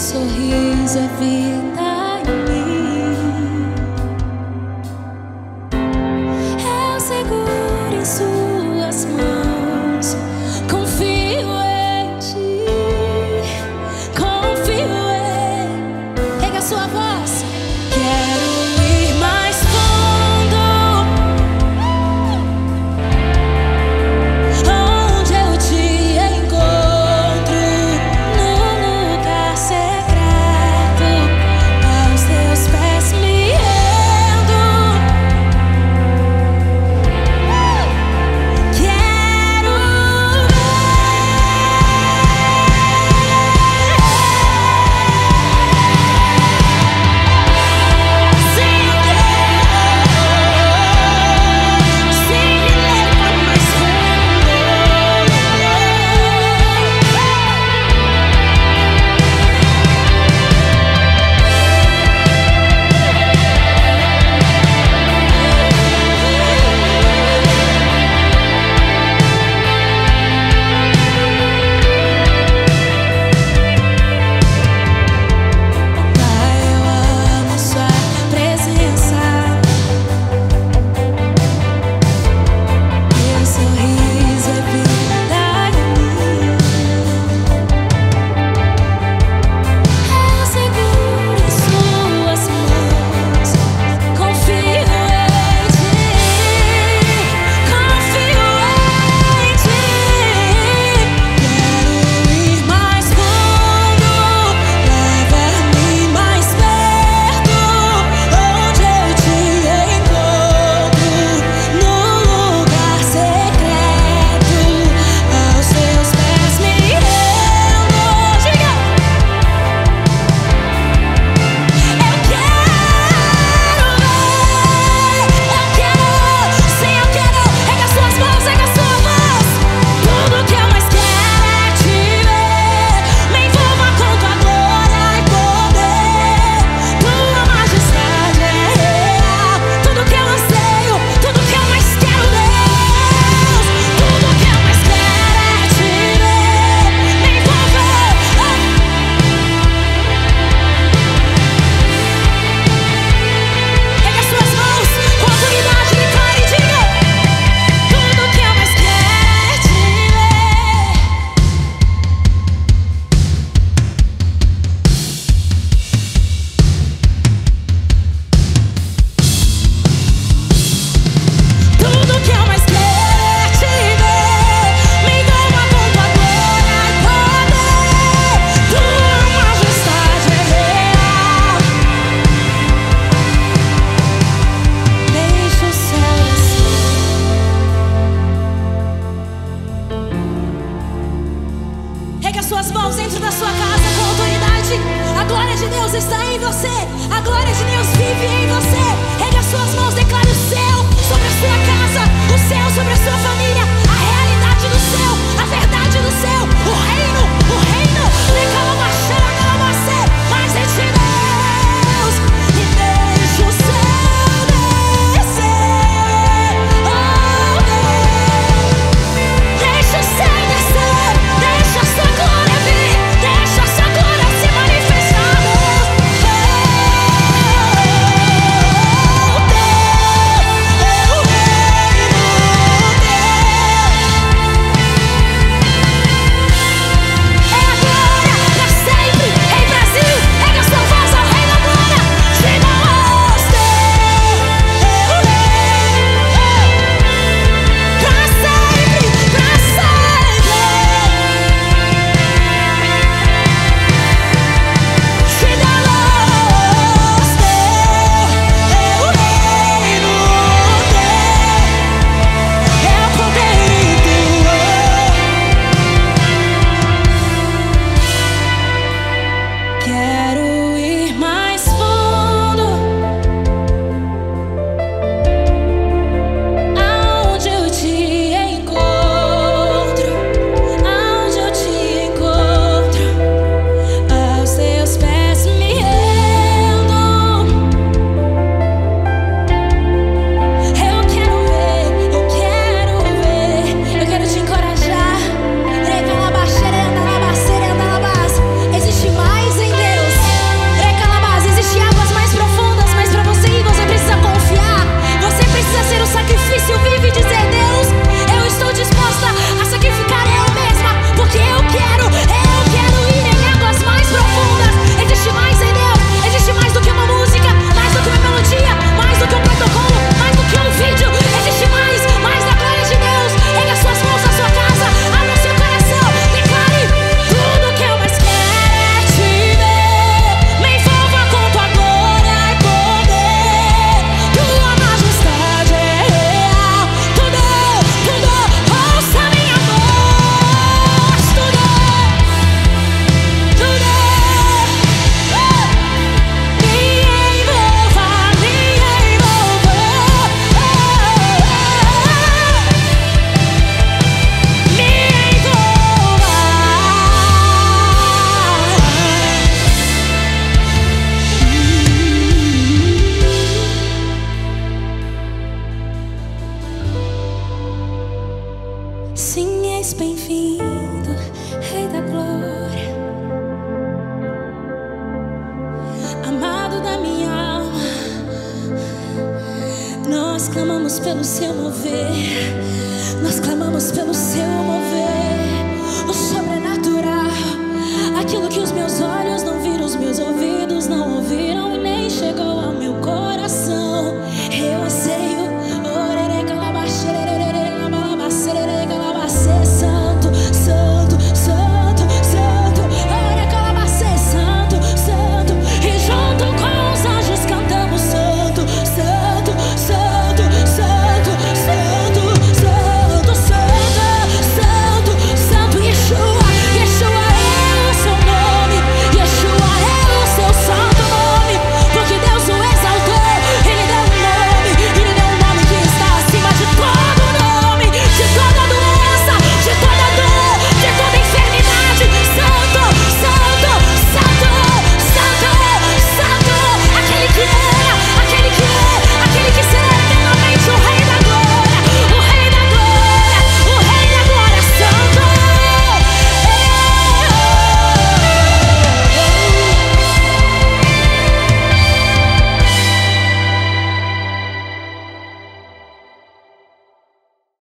sorriso é vida. suas mãos dentro da sua casa com autoridade. A glória de Deus está em você. A glória de Deus vive em você. Erga suas mãos, declare o céu sobre a sua casa, o céu sobre a sua família, bem-vindo, Rei da Glória. Amado da minha alma, nós clamamos pelo seu mover, nós clamamos pelo seu mover, o sobrenatural, aquilo que os meus olhos não viram, os meus ouvidos não ouviram e nem chegou